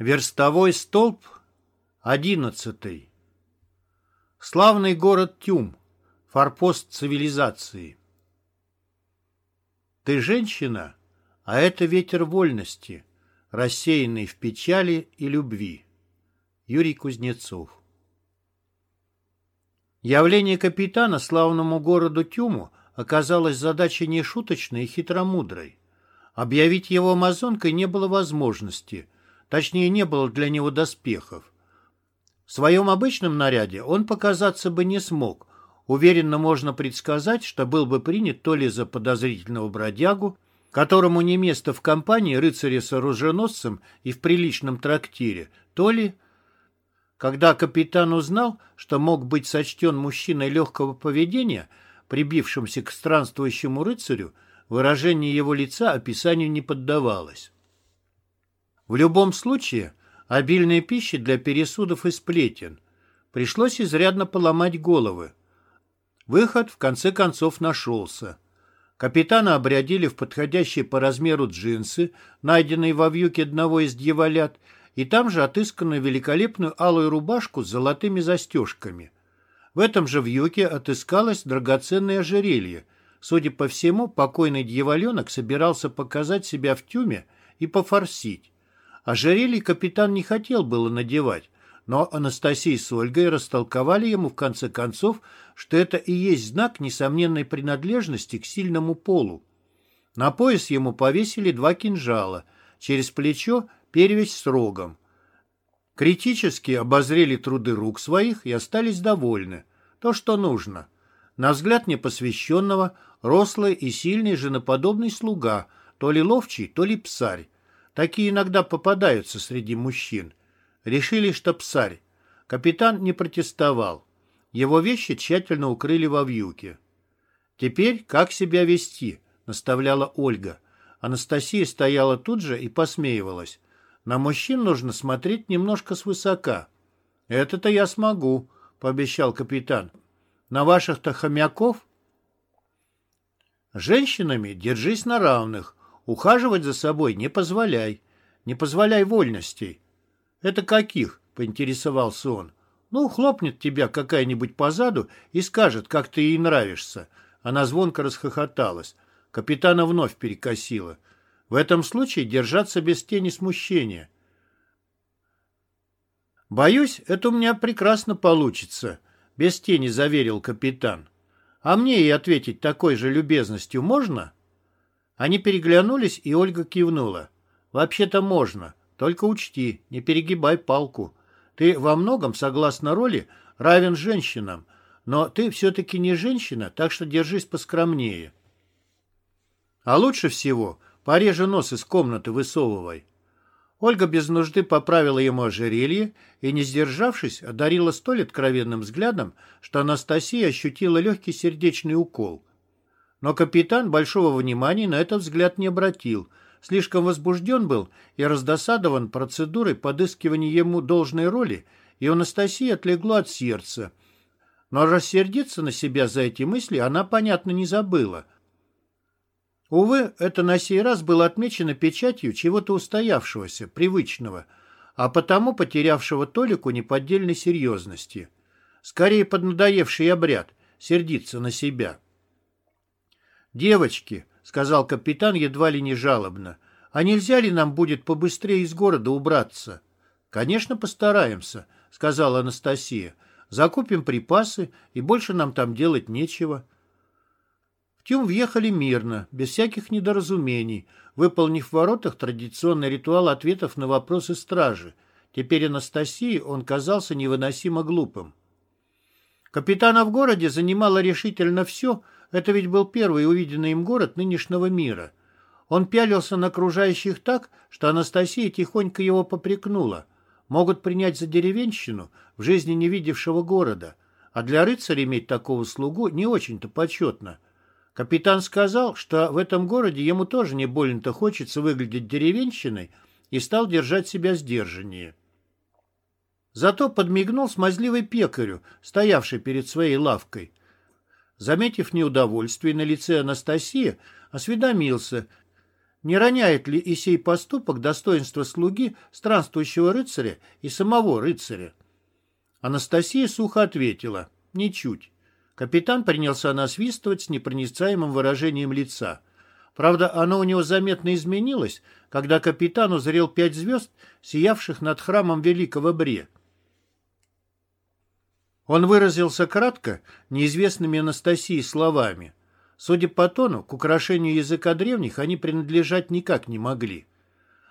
Верстовой столб одиннадцатый. Славный город Тюм, форпост цивилизации. Ты женщина, а это ветер вольности, рассеянный в печали и любви. Юрий Кузнецов. Явление капитана славному городу Тюму оказалось задачей нешуточной и хитромудрой. Объявить его амазонкой не было возможности – Точнее, не было для него доспехов. В своем обычном наряде он показаться бы не смог. Уверенно можно предсказать, что был бы принят то ли за подозрительного бродягу, которому не место в компании рыцаря с оруженосцем и в приличном трактире, то ли... Когда капитан узнал, что мог быть сочтен мужчиной легкого поведения, прибившимся к странствующему рыцарю, выражение его лица описанию не поддавалось. В любом случае, обильная пища для пересудов и сплетен. Пришлось изрядно поломать головы. Выход, в конце концов, нашелся. Капитана обрядили в подходящие по размеру джинсы, найденные во вьюке одного из дьяволят, и там же отысканную великолепную алую рубашку с золотыми застежками. В этом же вьюке отыскалось драгоценное ожерелье. Судя по всему, покойный дьяволенок собирался показать себя в тюме и пофорсить. Ожерелье капитан не хотел было надевать, но Анастасия с Ольгой растолковали ему в конце концов, что это и есть знак несомненной принадлежности к сильному полу. На пояс ему повесили два кинжала, через плечо перевязь с рогом. Критически обозрели труды рук своих и остались довольны. То, что нужно. На взгляд непосвященного, рослый и сильный женоподобный слуга, то ли ловчий, то ли псарь. Такие иногда попадаются среди мужчин. Решили, что псарь. Капитан не протестовал. Его вещи тщательно укрыли во вьюке. «Теперь как себя вести?» — наставляла Ольга. Анастасия стояла тут же и посмеивалась. «На мужчин нужно смотреть немножко свысока». «Это-то я смогу», — пообещал капитан. «На ваших-то хомяков?» «Женщинами держись на равных», Ухаживать за собой не позволяй. Не позволяй вольностей. Это каких? Поинтересовался он. Ну, хлопнет тебя какая-нибудь по заду и скажет, как ты ей нравишься. Она звонко расхохоталась. Капитана вновь перекосила. В этом случае держаться без тени смущения. «Боюсь, это у меня прекрасно получится», — без тени заверил капитан. «А мне ей ответить такой же любезностью можно?» Они переглянулись, и Ольга кивнула. «Вообще-то можно. Только учти, не перегибай палку. Ты во многом, согласно роли, равен женщинам, но ты все-таки не женщина, так что держись поскромнее. А лучше всего пореже нос из комнаты высовывай». Ольга без нужды поправила ему ожерелье и, не сдержавшись, одарила столь откровенным взглядом, что Анастасия ощутила легкий сердечный укол – но капитан большого внимания на этот взгляд не обратил. Слишком возбужден был и раздосадован процедурой подыскивания ему должной роли, и у Анастасии отлегло от сердца. Но рассердиться на себя за эти мысли она, понятно, не забыла. Увы, это на сей раз было отмечено печатью чего-то устоявшегося, привычного, а потому потерявшего толику неподдельной серьезности. Скорее поднадоевший обряд, сердиться на себя. «Девочки», — сказал капитан едва ли не жалобно, «а нельзя ли нам будет побыстрее из города убраться?» «Конечно, постараемся», — сказала Анастасия. «Закупим припасы, и больше нам там делать нечего». В Тюм въехали мирно, без всяких недоразумений, выполнив в воротах традиционный ритуал ответов на вопросы стражи. Теперь Анастасии он казался невыносимо глупым. Капитана в городе занимало решительно все, это ведь был первый увиденный им город нынешнего мира. Он пялился на окружающих так, что Анастасия тихонько его попрекнула. Могут принять за деревенщину, в жизни не видевшего города. А для рыцаря иметь такого слугу не очень-то почетно. Капитан сказал, что в этом городе ему тоже не больно-то хочется выглядеть деревенщиной и стал держать себя сдержаннее. Зато подмигнул смазливый пекарю, стоявший перед своей лавкой. Заметив неудовольствие на лице Анастасии, осведомился, Не роняет ли и сей поступок достоинства слуги странствующего рыцаря и самого рыцаря? Анастасия сухо ответила. Ничуть. Капитан принялся насвистывать с непроницаемым выражением лица. Правда, оно у него заметно изменилось, когда капитан узрел пять звезд, сиявших над храмом Великого Бре. Он выразился кратко, неизвестными Анастасии словами. Судя по тону, к украшению языка древних они принадлежать никак не могли.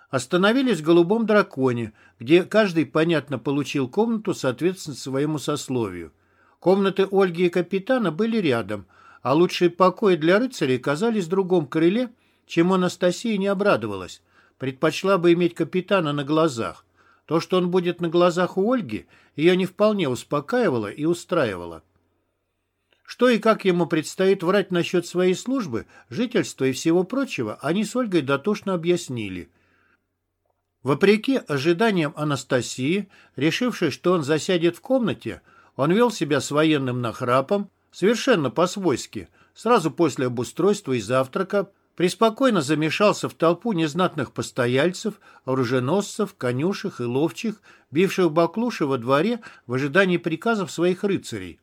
Остановились в голубом драконе, где каждый, понятно, получил комнату соответственно своему сословию. Комнаты Ольги и капитана были рядом, а лучшие покои для рыцарей казались в другом крыле, чем Анастасия не обрадовалась. Предпочла бы иметь капитана на глазах. То, что он будет на глазах у Ольги, ее не вполне успокаивало и устраивало. Что и как ему предстоит врать насчет своей службы, жительства и всего прочего, они с Ольгой дотошно объяснили. Вопреки ожиданиям Анастасии, решившей, что он засядет в комнате, он вел себя с военным нахрапом, совершенно по-свойски, сразу после обустройства и завтрака, преспокойно замешался в толпу незнатных постояльцев, оруженосцев, конюшек и ловчих, бивших баклуши во дворе в ожидании приказов своих рыцарей.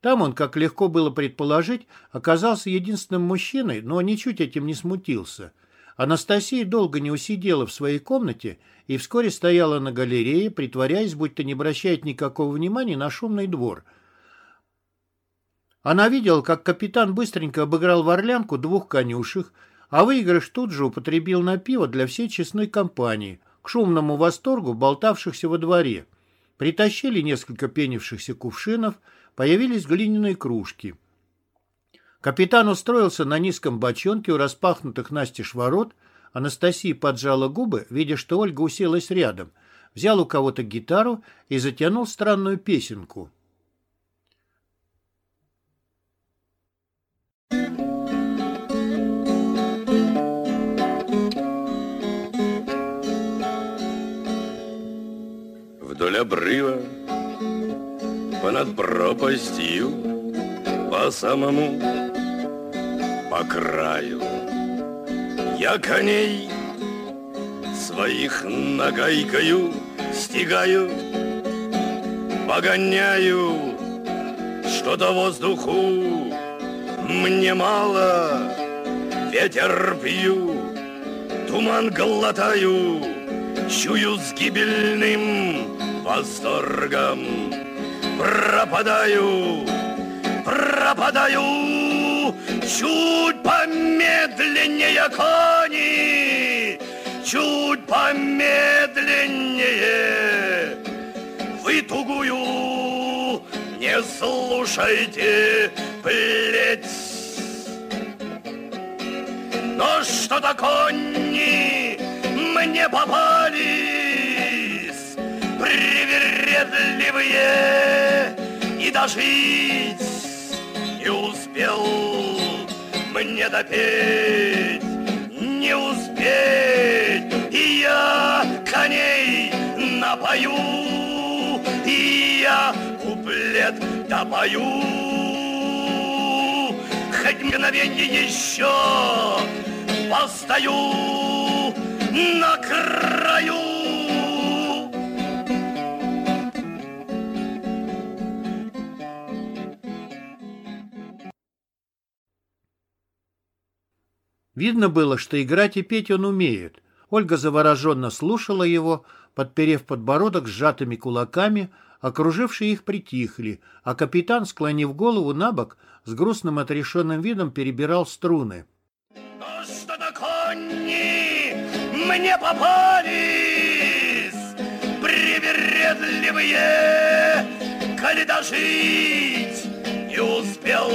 Там он, как легко было предположить, оказался единственным мужчиной, но ничуть этим не смутился. Анастасия долго не усидела в своей комнате и вскоре стояла на галерее, притворяясь, будто не обращает никакого внимания на шумный двор. Она видела, как капитан быстренько обыграл в орлянку двух конюшек, а выигрыш тут же употребил на пиво для всей честной компании, к шумному восторгу болтавшихся во дворе. Притащили несколько пенившихся кувшинов – появились глиняные кружки. Капитан устроился на низком бочонке у распахнутых настежь ворот. Анастасия поджала губы, видя, что Ольга уселась рядом, взял у кого-то гитару и затянул странную песенку. Вдоль обрыва понад пропастью по самому по краю. Я коней своих нагайкою стигаю, погоняю, что-то воздуху мне мало, ветер пью, туман глотаю, чую с гибельным восторгом пропадаю, пропадаю, чуть помедленнее кони, чуть помедленнее. Вы тугую не слушайте плеть. Но что-то кони мне попались привередливые и дожить не успел мне допеть, не успеть, и я коней напою, и я куплет допою. Хоть мгновенье еще постою на краю Видно было, что играть и петь он умеет. Ольга завороженно слушала его, подперев подбородок сжатыми кулаками, окружившие их притихли, а капитан, склонив голову на бок, с грустным отрешенным видом перебирал струны. «Ну мне попались привередливые, коли дожить не успел,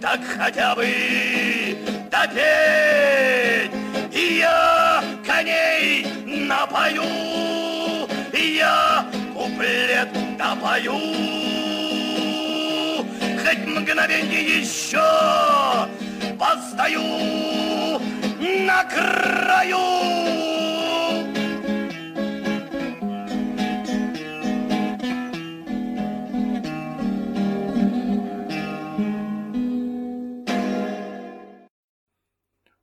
так хотя бы допеть. И я коней напою, и я куплет напою. Хоть мгновенье еще постою на краю.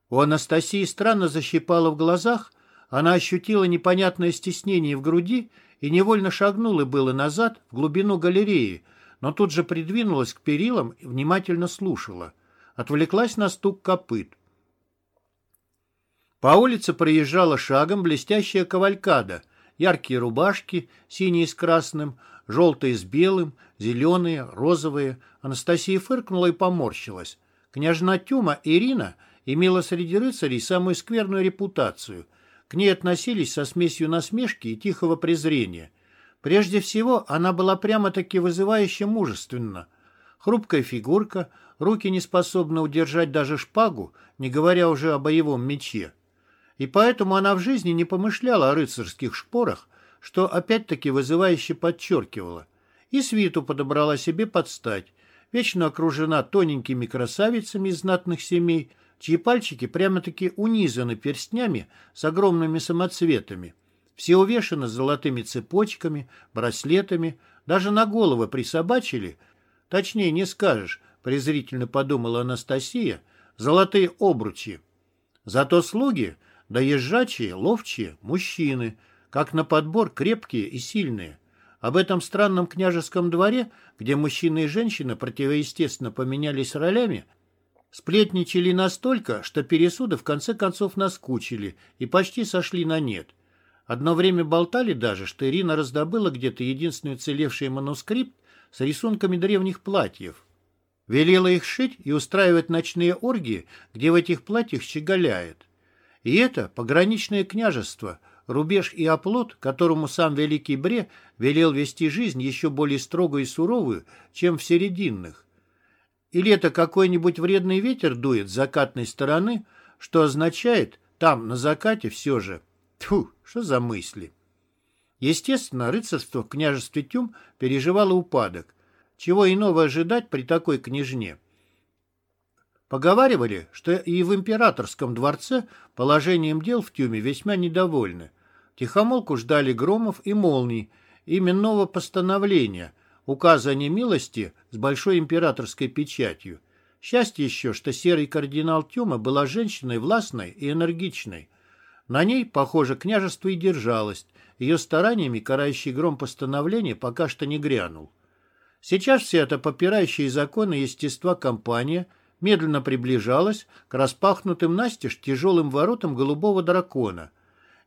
У Анастасии странно защипало в глазах, она ощутила непонятное стеснение в груди и невольно шагнула было назад, в глубину галереи, но тут же придвинулась к перилам и внимательно слушала. Отвлеклась на стук копыт. По улице проезжала шагом блестящая кавалькада. Яркие рубашки, синие с красным, желтые с белым, зеленые, розовые. Анастасия фыркнула и поморщилась. Княжна Тюма Ирина имела среди рыцарей самую скверную репутацию. К ней относились со смесью насмешки и тихого презрения. Прежде всего, она была прямо-таки вызывающе мужественна. Хрупкая фигурка, руки не способны удержать даже шпагу, не говоря уже о боевом мече. И поэтому она в жизни не помышляла о рыцарских шпорах, что опять-таки вызывающе подчеркивала. И свиту подобрала себе подстать, вечно окружена тоненькими красавицами из знатных семей, чьи пальчики прямо-таки унизаны перстнями с огромными самоцветами. Все увешаны золотыми цепочками, браслетами, даже на головы присобачили, точнее не скажешь, презрительно подумала Анастасия, золотые обручи. Зато слуги, доезжачие, ловчие, мужчины, как на подбор крепкие и сильные. Об этом странном княжеском дворе, где мужчины и женщины противоестественно поменялись ролями, сплетничали настолько, что пересуды в конце концов наскучили и почти сошли на нет. Одно время болтали даже, что Ирина раздобыла где-то единственный уцелевший манускрипт с рисунками древних платьев. Велела их шить и устраивать ночные оргии, где в этих платьях щеголяет. И это пограничное княжество, рубеж и оплот, которому сам Великий Бре велел вести жизнь еще более строгую и суровую, чем в серединных. Или это какой-нибудь вредный ветер дует с закатной стороны, что означает, там, на закате, все же. Тьфу, что за мысли? Естественно, рыцарство в княжестве Тюм переживало упадок. Чего иного ожидать при такой княжне? Поговаривали, что и в императорском дворце положением дел в Тюме весьма недовольны. Тихомолку ждали громов и молний, именного постановления, указа о немилости с большой императорской печатью. Счастье еще, что серый кардинал Тюма была женщиной властной и энергичной. На ней, похоже, княжество и держалось. Ее стараниями карающий гром постановления пока что не грянул. Сейчас вся эта попирающая законы естества компания медленно приближалась к распахнутым настежь тяжелым воротам голубого дракона.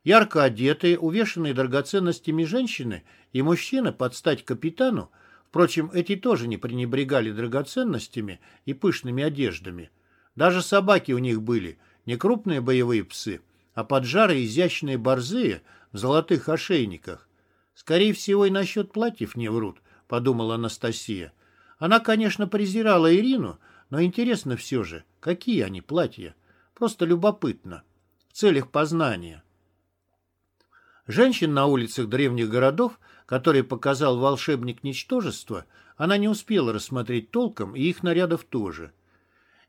Ярко одетые, увешанные драгоценностями женщины и мужчины под стать капитану Впрочем, эти тоже не пренебрегали драгоценностями и пышными одеждами. Даже собаки у них были, не крупные боевые псы, а поджарые изящные борзые в золотых ошейниках. Скорее всего, и насчет платьев не врут, подумала Анастасия. Она, конечно, презирала Ирину, но интересно все же, какие они платья. Просто любопытно. В целях познания. Женщин на улицах древних городов – который показал волшебник ничтожества, она не успела рассмотреть толком, и их нарядов тоже.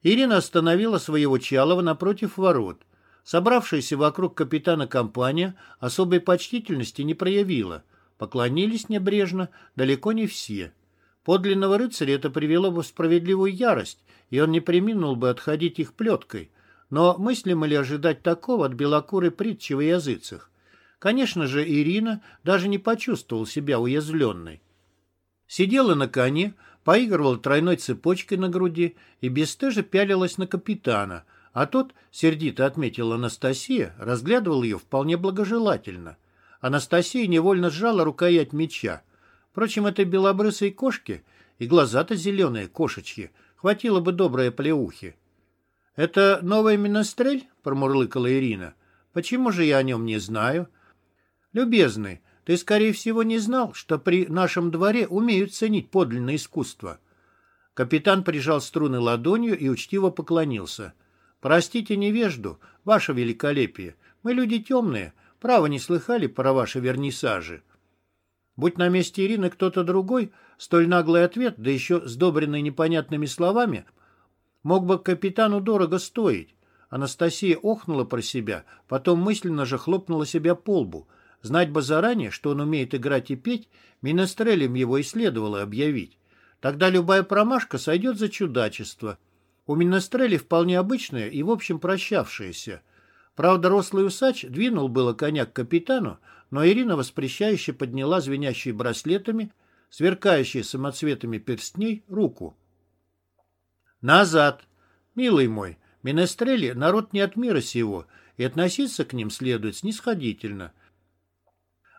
Ирина остановила своего Чалова напротив ворот. Собравшаяся вокруг капитана компания особой почтительности не проявила. Поклонились небрежно далеко не все. Подлинного рыцаря это привело бы в справедливую ярость, и он не приминул бы отходить их плеткой. Но мыслимо ли ожидать такого от белокурой притчи в языцах? Конечно же, Ирина даже не почувствовала себя уязвленной. Сидела на коне, поигрывала тройной цепочкой на груди и бесстыже пялилась на капитана, а тот, сердито отметила Анастасия, разглядывал ее вполне благожелательно. Анастасия невольно сжала рукоять меча. Впрочем, этой белобрысой кошке и глаза-то зеленые, кошечьи, хватило бы доброй плеухи. «Это новый минострель?» — промурлыкала Ирина. «Почему же я о нем не знаю?» «Любезный, ты, скорее всего, не знал, что при нашем дворе умеют ценить подлинное искусство». Капитан прижал струны ладонью и учтиво поклонился. «Простите невежду, ваше великолепие. Мы люди темные, право не слыхали про ваши вернисажи». Будь на месте Ирины кто-то другой, столь наглый ответ, да еще сдобренный непонятными словами, мог бы капитану дорого стоить. Анастасия охнула про себя, потом мысленно же хлопнула себя по лбу – Знать бы заранее, что он умеет играть и петь, Минестрелем его и следовало объявить. Тогда любая промашка сойдет за чудачество. У Минестрели вполне обычная и, в общем, прощавшаяся. Правда, рослый усач двинул было коня к капитану, но Ирина воспрещающе подняла звенящие браслетами, сверкающие самоцветами перстней, руку. «Назад! Милый мой, Менестрели — народ не от мира сего, и относиться к ним следует снисходительно».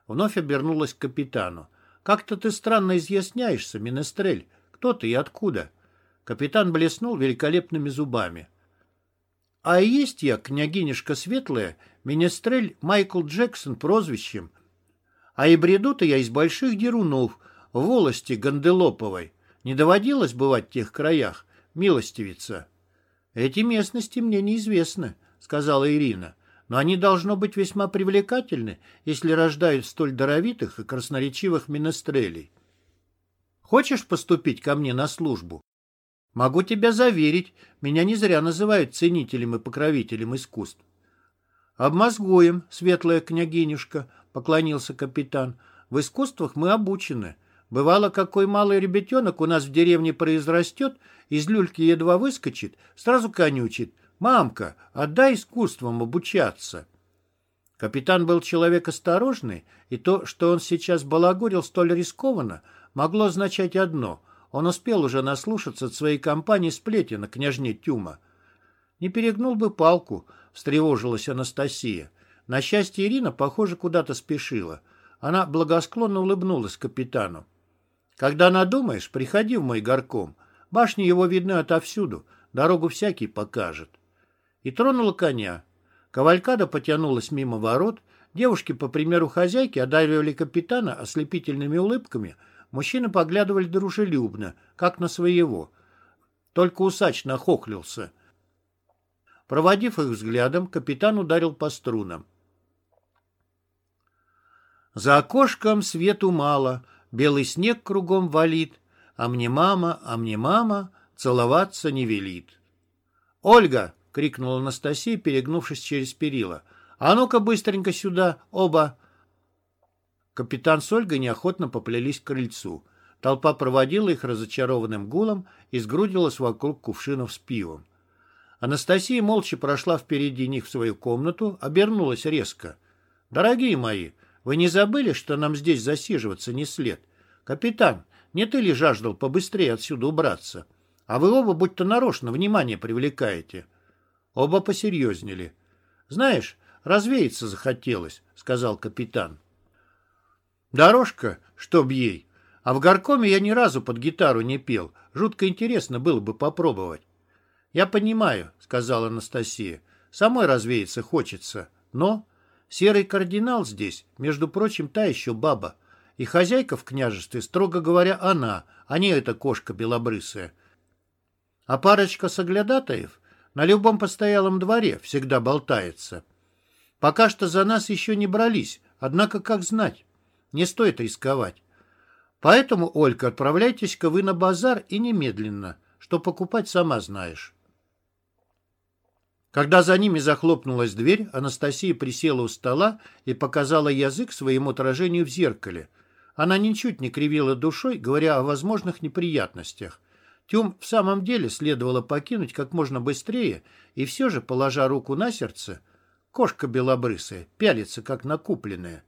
Вновь обернулась к капитану. «Как-то ты странно изъясняешься, Менестрель. Кто ты и откуда?» Капитан блеснул великолепными зубами. А есть я, княгинишка светлая, Менестрель Майкл Джексон прозвищем. А и бреду-то я из больших дерунов, в волости Ганделоповой. Не доводилось бывать в тех краях, милостивица. Эти местности мне неизвестны, сказала Ирина, но они должно быть весьма привлекательны, если рождают столь даровитых и красноречивых менестрелей. Хочешь поступить ко мне на службу? Могу тебя заверить, меня не зря называют ценителем и покровителем искусств. «Обмозгуем, светлая княгинюшка», — поклонился капитан. «В искусствах мы обучены. Бывало, какой малый ребятенок у нас в деревне произрастет, из люльки едва выскочит, сразу конючит. «Мамка, отдай искусствам обучаться». Капитан был человек осторожный, и то, что он сейчас балагурил столь рискованно, могло означать одно — он успел уже наслушаться от своей компании сплетен о княжне Тюма. Не перегнул бы палку, встревожилась Анастасия. На счастье Ирина, похоже, куда-то спешила. Она благосклонно улыбнулась капитану. «Когда надумаешь, приходи в мой горком. Башни его видны отовсюду, дорогу всякий покажет». И тронула коня. Кавалькада потянулась мимо ворот, девушки, по примеру хозяйки, одаривали капитана ослепительными улыбками – Мужчины поглядывали дружелюбно, как на своего. Только усач нахохлился. Проводив их взглядом, капитан ударил по струнам. За окошком свету мало, белый снег кругом валит, а мне мама, а мне мама целоваться не велит. «Ольга!» — крикнула Анастасия, перегнувшись через перила. «А ну-ка быстренько сюда, оба!» Капитан с Ольгой неохотно поплелись к крыльцу. Толпа проводила их разочарованным гулом и сгрудилась вокруг кувшинов с пивом. Анастасия молча прошла впереди них в свою комнату, обернулась резко. «Дорогие мои, вы не забыли, что нам здесь засиживаться не след? Капитан, не ты ли жаждал побыстрее отсюда убраться? А вы оба будто нарочно внимание привлекаете». Оба посерьезнели. «Знаешь, развеяться захотелось», — сказал капитан. Дорожка, чтоб ей. А в горкоме я ни разу под гитару не пел. Жутко интересно было бы попробовать. Я понимаю, сказала Анастасия. Самой развеяться хочется. Но серый кардинал здесь, между прочим, та еще баба. И хозяйка в княжестве, строго говоря, она, а не эта кошка белобрысая. А парочка соглядатаев на любом постоялом дворе всегда болтается. Пока что за нас еще не брались, однако как знать. Не стоит рисковать. Поэтому, Олька, отправляйтесь-ка вы на базар и немедленно. Что покупать, сама знаешь. Когда за ними захлопнулась дверь, Анастасия присела у стола и показала язык своему отражению в зеркале. Она ничуть не кривила душой, говоря о возможных неприятностях. Тюм в самом деле следовало покинуть как можно быстрее, и все же, положа руку на сердце, кошка белобрысая, пялится, как накупленная.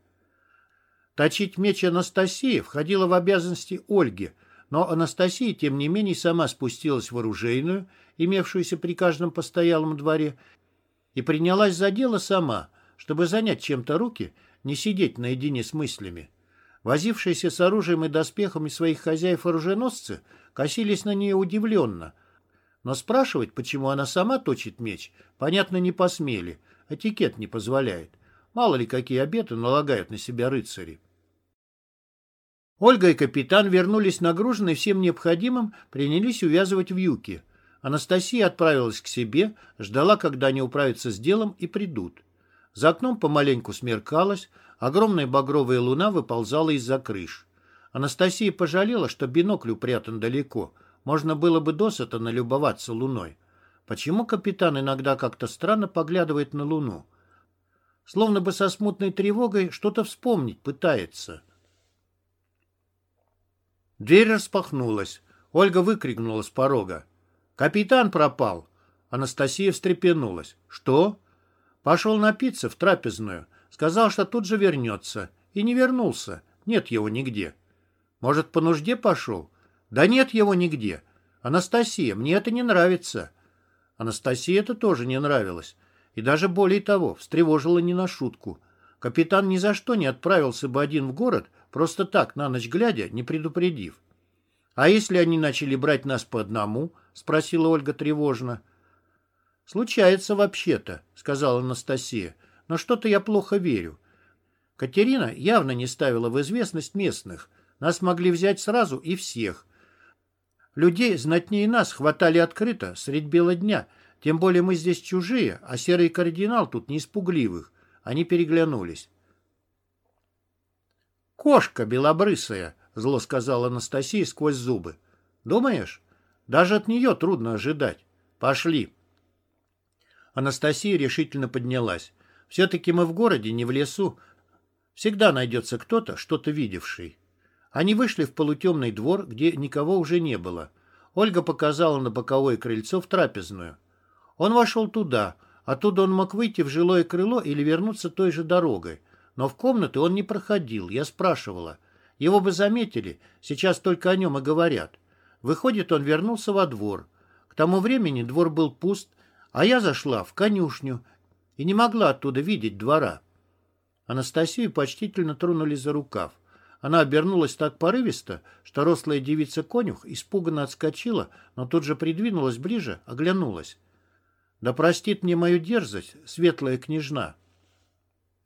Точить меч Анастасии входило в обязанности Ольги, но Анастасия, тем не менее, сама спустилась в оружейную, имевшуюся при каждом постоялом дворе, и принялась за дело сама, чтобы занять чем-то руки, не сидеть наедине с мыслями. Возившиеся с оружием и доспехами своих хозяев-оруженосцы косились на нее удивленно, но спрашивать, почему она сама точит меч, понятно, не посмели, этикет не позволяет. Мало ли какие обеты налагают на себя рыцари. Ольга и капитан вернулись нагруженные всем необходимым, принялись увязывать вьюки. Анастасия отправилась к себе, ждала, когда они управятся с делом и придут. За окном помаленьку смеркалось, огромная багровая луна выползала из-за крыш. Анастасия пожалела, что бинокль упрятан далеко. Можно было бы досыта налюбоваться луной. Почему капитан иногда как-то странно поглядывает на луну? Словно бы со смутной тревогой что-то вспомнить пытается. Дверь распахнулась. Ольга выкрикнула с порога. «Капитан пропал!» Анастасия встрепенулась. «Что?» «Пошел напиться в трапезную. Сказал, что тут же вернется. И не вернулся. Нет его нигде». «Может, по нужде пошел?» «Да нет его нигде. Анастасия, мне это не нравится». Анастасии это тоже не нравилось. И даже более того, встревожило не на шутку. Капитан ни за что не отправился бы один в город, просто так, на ночь глядя, не предупредив. «А если они начали брать нас по одному?» — спросила Ольга тревожно. «Случается вообще-то», — сказала Анастасия, — «но что-то я плохо верю. Катерина явно не ставила в известность местных. Нас могли взять сразу и всех. Людей знатнее нас хватали открыто, средь бела дня. Тем более мы здесь чужие, а серый кардинал тут не испугливых. Они переглянулись. «Кошка белобрысая», — зло сказала Анастасия сквозь зубы. «Думаешь? Даже от нее трудно ожидать. Пошли». Анастасия решительно поднялась. «Все-таки мы в городе, не в лесу. Всегда найдется кто-то, что-то видевший». Они вышли в полутемный двор, где никого уже не было. Ольга показала на боковое крыльцо в трапезную. Он вошел туда. Оттуда он мог выйти в жилое крыло или вернуться той же дорогой. Но в комнаты он не проходил, я спрашивала. Его бы заметили, сейчас только о нем и говорят. Выходит, он вернулся во двор. К тому времени двор был пуст, а я зашла в конюшню и не могла оттуда видеть двора. Анастасию почтительно тронули за рукав. Она обернулась так порывисто, что рослая девица-конюх испуганно отскочила, но тут же придвинулась ближе, оглянулась. «Да простит мне мою дерзость, светлая княжна!»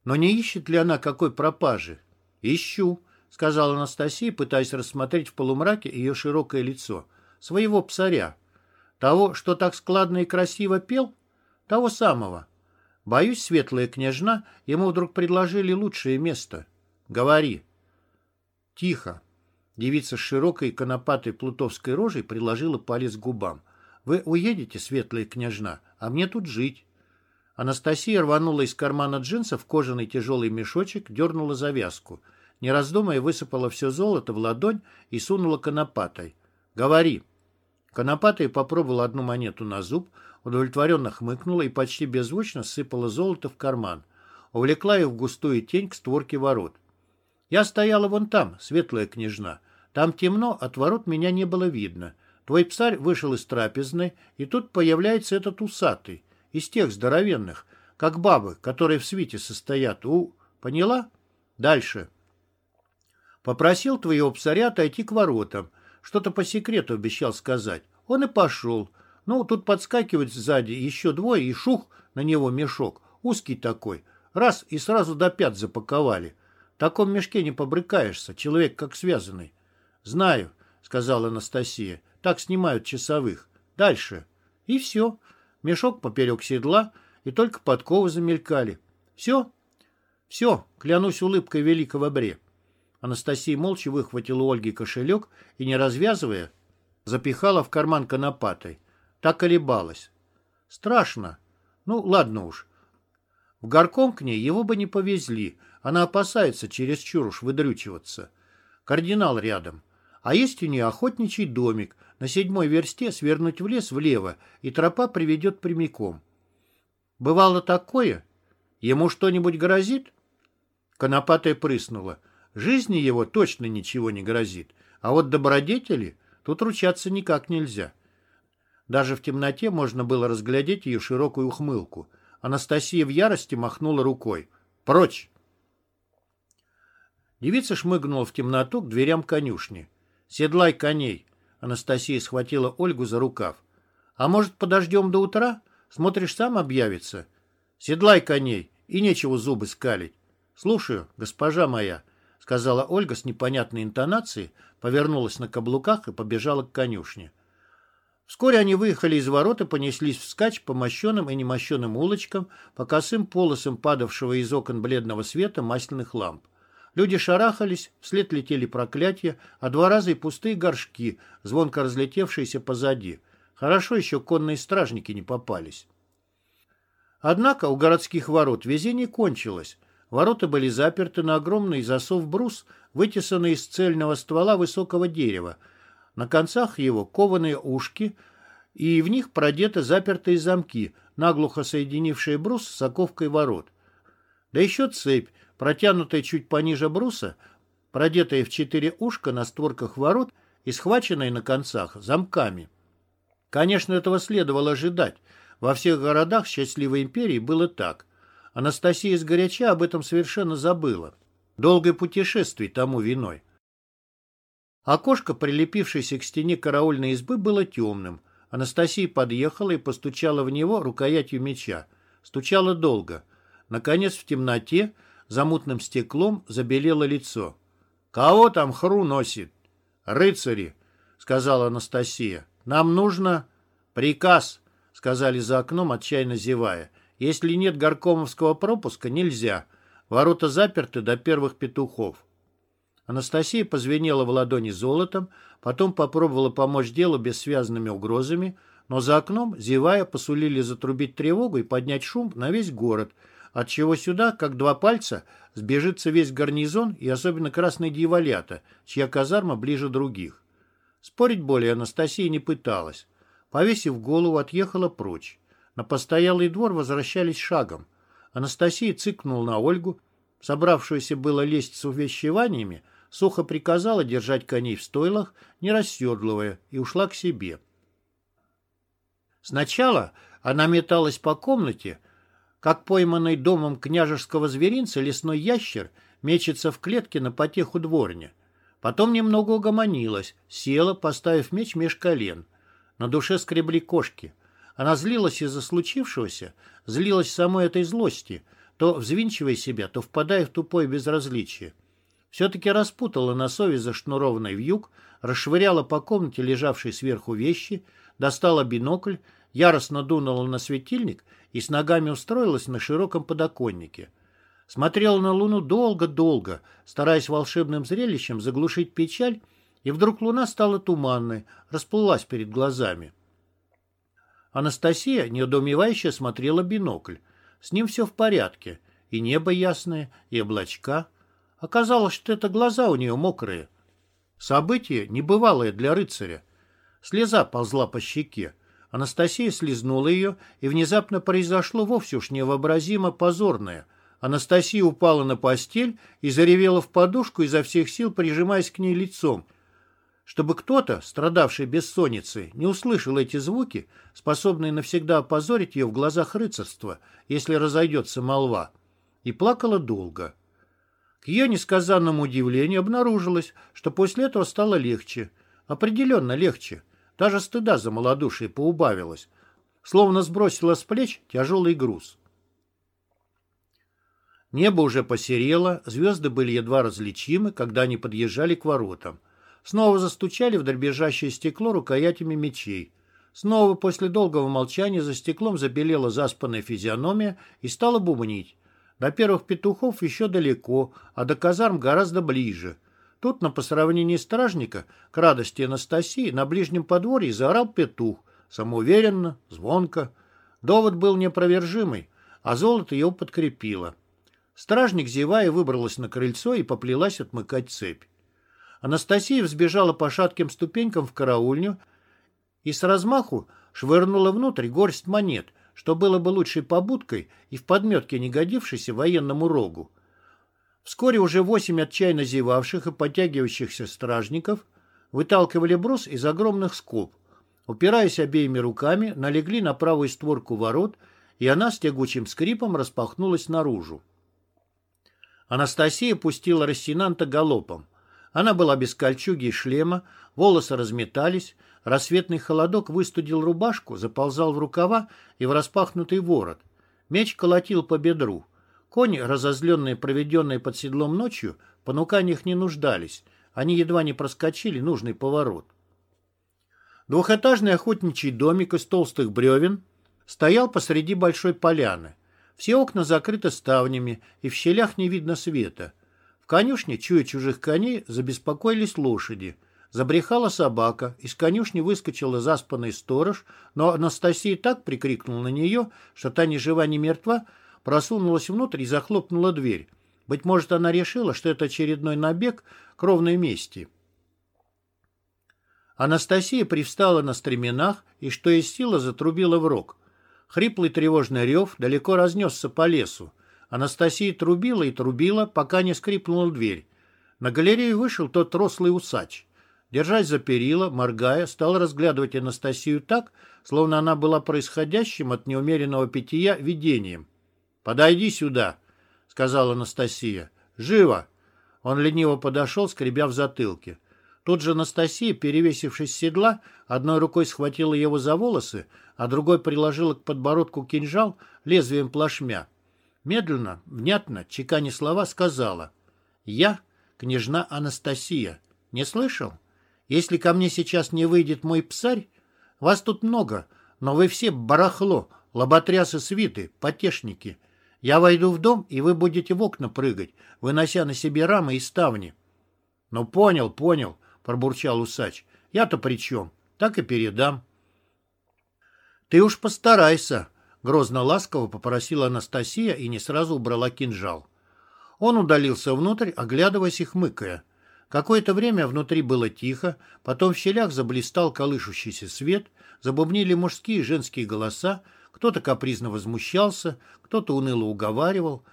«Но не ищет ли она какой пропажи?» «Ищу», — сказала Анастасия, пытаясь рассмотреть в полумраке ее широкое лицо. «Своего псаря. Того, что так складно и красиво пел? Того самого. Боюсь, светлая княжна, ему вдруг предложили лучшее место. Говори». «Тихо!» Девица с широкой конопатой плутовской рожей приложила палец к губам. «Вы уедете, светлая княжна, а мне тут жить». Анастасия рванула из кармана джинсов кожаный тяжелый мешочек, дернула завязку. Не раздумая, высыпала все золото в ладонь и сунула конопатой. «Говори». Конопатая попробовала одну монету на зуб, удовлетворенно хмыкнула и почти беззвучно сыпала золото в карман. Увлекла ее в густую тень к створке ворот. Я стояла вон там, светлая княжна. Там темно, от ворот меня не было видно. Твой псарь вышел из трапезной, и тут появляется этот усатый, из тех здоровенных, как бабы, которые в свите состоят. У, поняла? Дальше. Попросил твоего псаря отойти к воротам. Что-то по секрету обещал сказать. Он и пошел. Ну, тут подскакивает сзади еще двое, и шух на него мешок. Узкий такой. Раз, и сразу до пят запаковали. В таком мешке не побрыкаешься, человек как связанный. Знаю, сказала Анастасия. Так снимают часовых. Дальше. И все. Мешок поперек седла, и только подковы замелькали. Все? Все, клянусь улыбкой великого бре. Анастасия молча выхватила у Ольги кошелек и, не развязывая, запихала в карман конопатой. Так колебалась. Страшно. Ну, ладно уж. В горком к ней его бы не повезли, она опасается чересчур уж выдрючиваться. Кардинал рядом. А есть у нее охотничий домик. На седьмой версте свернуть в лес влево, и тропа приведет прямиком. Бывало такое? Ему что-нибудь грозит? Конопатая прыснула. Жизни его точно ничего не грозит. А вот добродетели тут ручаться никак нельзя. Даже в темноте можно было разглядеть ее широкую ухмылку. Анастасия в ярости махнула рукой. «Прочь!» Девица шмыгнула в темноту к дверям конюшни. «Седлай коней!» Анастасия схватила Ольгу за рукав. «А может, подождем до утра? Смотришь, сам объявится. Седлай коней, и нечего зубы скалить. Слушаю, госпожа моя», — сказала Ольга с непонятной интонацией, повернулась на каблуках и побежала к конюшне. Вскоре они выехали из ворот и понеслись вскачь по мощеным и немощеным улочкам, по косым полосам падавшего из окон бледного света масляных ламп. Люди шарахались, вслед летели проклятия, а два раза и пустые горшки, звонко разлетевшиеся позади. Хорошо еще конные стражники не попались. Однако у городских ворот везение кончилось. Ворота были заперты на огромный засов брус, вытесанный из цельного ствола высокого дерева. На концах его кованые ушки и в них продеты запертые замки, наглухо соединившие брус с оковкой ворот. Да еще цепь, протянутая чуть пониже бруса, продетая в четыре ушка на створках ворот и схваченная на концах замками. Конечно, этого следовало ожидать. Во всех городах счастливой империи было так. Анастасия из горяча об этом совершенно забыла. Долгое путешествие тому виной. Окошко, прилепившееся к стене караульной избы, было темным. Анастасия подъехала и постучала в него рукоятью меча. Стучала долго. Наконец, в темноте, за мутным стеклом, забелело лицо. «Кого там хру носит?» «Рыцари», — сказала Анастасия. «Нам нужно...» «Приказ», — сказали за окном, отчаянно зевая. «Если нет горкомовского пропуска, нельзя. Ворота заперты до первых петухов». Анастасия позвенела в ладони золотом, потом попробовала помочь делу бессвязными угрозами, но за окном, зевая, посулили затрубить тревогу и поднять шум на весь город, отчего сюда, как два пальца, сбежится весь гарнизон и особенно красные дьяволята, чья казарма ближе других. Спорить более Анастасия не пыталась. Повесив голову, отъехала прочь. На постоялый двор возвращались шагом. Анастасия цыкнула на Ольгу, собравшуюся было лезть с увещеваниями, сухо приказала держать коней в стойлах, не расседлывая, и ушла к себе. Сначала она металась по комнате, как пойманный домом княжеского зверинца лесной ящер мечется в клетке на потеху дворня. Потом немного угомонилась, села, поставив меч меж колен. На душе скребли кошки. Она злилась из-за случившегося, злилась самой этой злости, то взвинчивая себя, то впадая в тупое безразличие. Все-таки распутала на совесть зашнурованный вьюг, расшвыряла по комнате лежавшие сверху вещи, достала бинокль, яростно дунула на светильник и с ногами устроилась на широком подоконнике. Смотрела на луну долго-долго, стараясь волшебным зрелищем заглушить печаль, и вдруг луна стала туманной, расплылась перед глазами. Анастасия недоумевающе смотрела бинокль. С ним все в порядке, и небо ясное, и облачка — Оказалось, что это глаза у нее мокрые. Событие небывалое для рыцаря. Слеза ползла по щеке. Анастасия слезнула ее, и внезапно произошло вовсе уж невообразимо позорное. Анастасия упала на постель и заревела в подушку изо всех сил, прижимаясь к ней лицом. Чтобы кто-то, страдавший бессонницей, не услышал эти звуки, способные навсегда опозорить ее в глазах рыцарства, если разойдется молва. И плакала долго. К ее несказанному удивлению обнаружилось, что после этого стало легче. Определенно легче. Даже стыда за малодушие поубавилось. Словно сбросила с плеч тяжелый груз. Небо уже посерело, звезды были едва различимы, когда они подъезжали к воротам. Снова застучали в дребезжащее стекло рукоятями мечей. Снова после долгого молчания за стеклом забелела заспанная физиономия и стала бубнить. До первых петухов еще далеко, а до казарм гораздо ближе. Тут, на посравнении стражника, к радости Анастасии, на ближнем подворье заорал петух. Самоуверенно, звонко. Довод был непровержимый, а золото его подкрепило. Стражник, зевая, выбралась на крыльцо и поплелась отмыкать цепь. Анастасия взбежала по шатким ступенькам в караульню и с размаху швырнула внутрь горсть монет — что было бы лучшей побудкой и в подметке не годившейся военному рогу. Вскоре уже восемь отчаянно зевавших и подтягивающихся стражников выталкивали брус из огромных скоб. Упираясь обеими руками, налегли на правую створку ворот, и она с тягучим скрипом распахнулась наружу. Анастасия пустила Рассенанта галопом. Она была без кольчуги и шлема, волосы разметались, Рассветный холодок выстудил рубашку, заползал в рукава и в распахнутый ворот. Меч колотил по бедру. Кони, разозленные, проведенные под седлом ночью, по нуканиях не нуждались. Они едва не проскочили нужный поворот. Двухэтажный охотничий домик из толстых бревен стоял посреди большой поляны. Все окна закрыты ставнями, и в щелях не видно света. Конюшне, чуя чужих коней, забеспокоились лошади — Забрехала собака, из конюшни выскочила заспанный сторож, но Анастасия так прикрикнула на нее, что та ни жива, ни мертва, просунулась внутрь и захлопнула дверь. Быть может, она решила, что это очередной набег кровной мести. Анастасия привстала на стременах и, что из силы, затрубила в рог. Хриплый тревожный рев далеко разнесся по лесу. Анастасия трубила и трубила, пока не скрипнула дверь. На галерею вышел тот рослый усач. Держась за перила, моргая, стал разглядывать Анастасию так, словно она была происходящим от неумеренного питья видением. «Подойди сюда», — сказала Анастасия. «Живо!» Он лениво подошел, скребя в затылке. Тут же Анастасия, перевесившись с седла, одной рукой схватила его за волосы, а другой приложила к подбородку кинжал лезвием плашмя. Медленно, внятно, чеканя слова, сказала. «Я княжна Анастасия. Не слышал?» Если ко мне сейчас не выйдет мой псарь, вас тут много, но вы все барахло, лоботрясы свиты, потешники. Я войду в дом, и вы будете в окна прыгать, вынося на себе рамы и ставни. — Ну, понял, понял, — пробурчал усач. — Я-то при чем? Так и передам. — Ты уж постарайся, — грозно-ласково попросила Анастасия и не сразу убрала кинжал. Он удалился внутрь, оглядываясь и хмыкая. Какое-то время внутри было тихо, потом в щелях заблистал колышущийся свет, забубнили мужские и женские голоса, кто-то капризно возмущался, кто-то уныло уговаривал.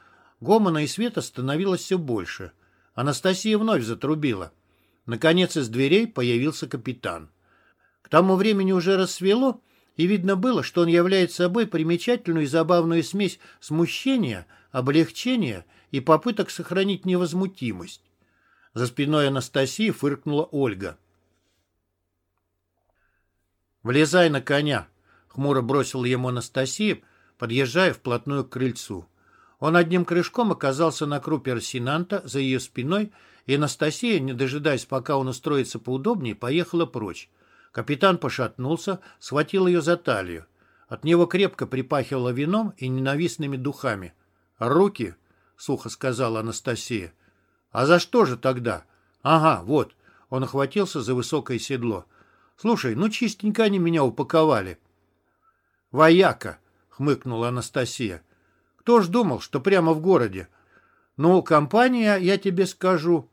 Гомона и света становилось все больше. Анастасия вновь затрубила. Наконец из дверей появился капитан. К тому времени уже рассвело, и видно было, что он является собой примечательную и забавную смесь смущения, облегчения и попыток сохранить невозмутимость. За спиной Анастасии фыркнула Ольга. «Влезай на коня!» — хмуро бросил ему Анастасия, подъезжая вплотную к крыльцу. Он одним крышком оказался на крупе Росинанта за ее спиной, и Анастасия, не дожидаясь, пока он устроится поудобнее, поехала прочь. Капитан пошатнулся, схватил ее за талию. От него крепко припахивало вином и ненавистными духами. «Руки!» — сухо сказала Анастасия. А за что же тогда? Ага, вот. Он охватился за высокое седло. Слушай, ну чистенько они меня упаковали. Вояка, хмыкнула Анастасия. Кто ж думал, что прямо в городе? Ну, компания, я тебе скажу.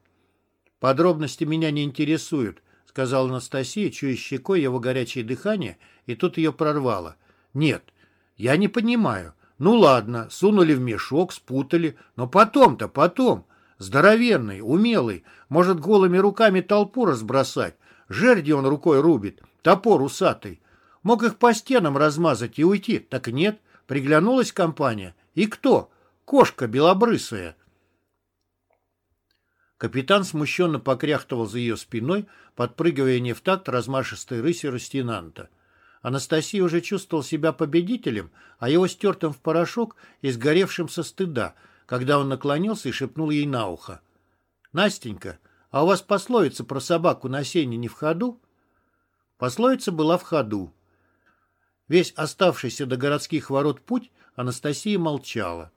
Подробности меня не интересуют, сказала Анастасия, чуя щекой его горячее дыхание, и тут ее прорвало. Нет, я не понимаю. Ну ладно, сунули в мешок, спутали, но потом-то, потом. Здоровенный, умелый, может голыми руками толпу разбросать. Жерди он рукой рубит, топор усатый. Мог их по стенам размазать и уйти, так нет. Приглянулась компания. И кто? Кошка белобрысая. Капитан смущенно покряхтывал за ее спиной, подпрыгивая не в такт размашистой рыси Растинанта. Анастасия уже чувствовал себя победителем, а его стертым в порошок и сгоревшим со стыда – когда он наклонился и шепнул ей на ухо. «Настенька, а у вас пословица про собаку на сене не в ходу?» Пословица была в ходу. Весь оставшийся до городских ворот путь Анастасия молчала.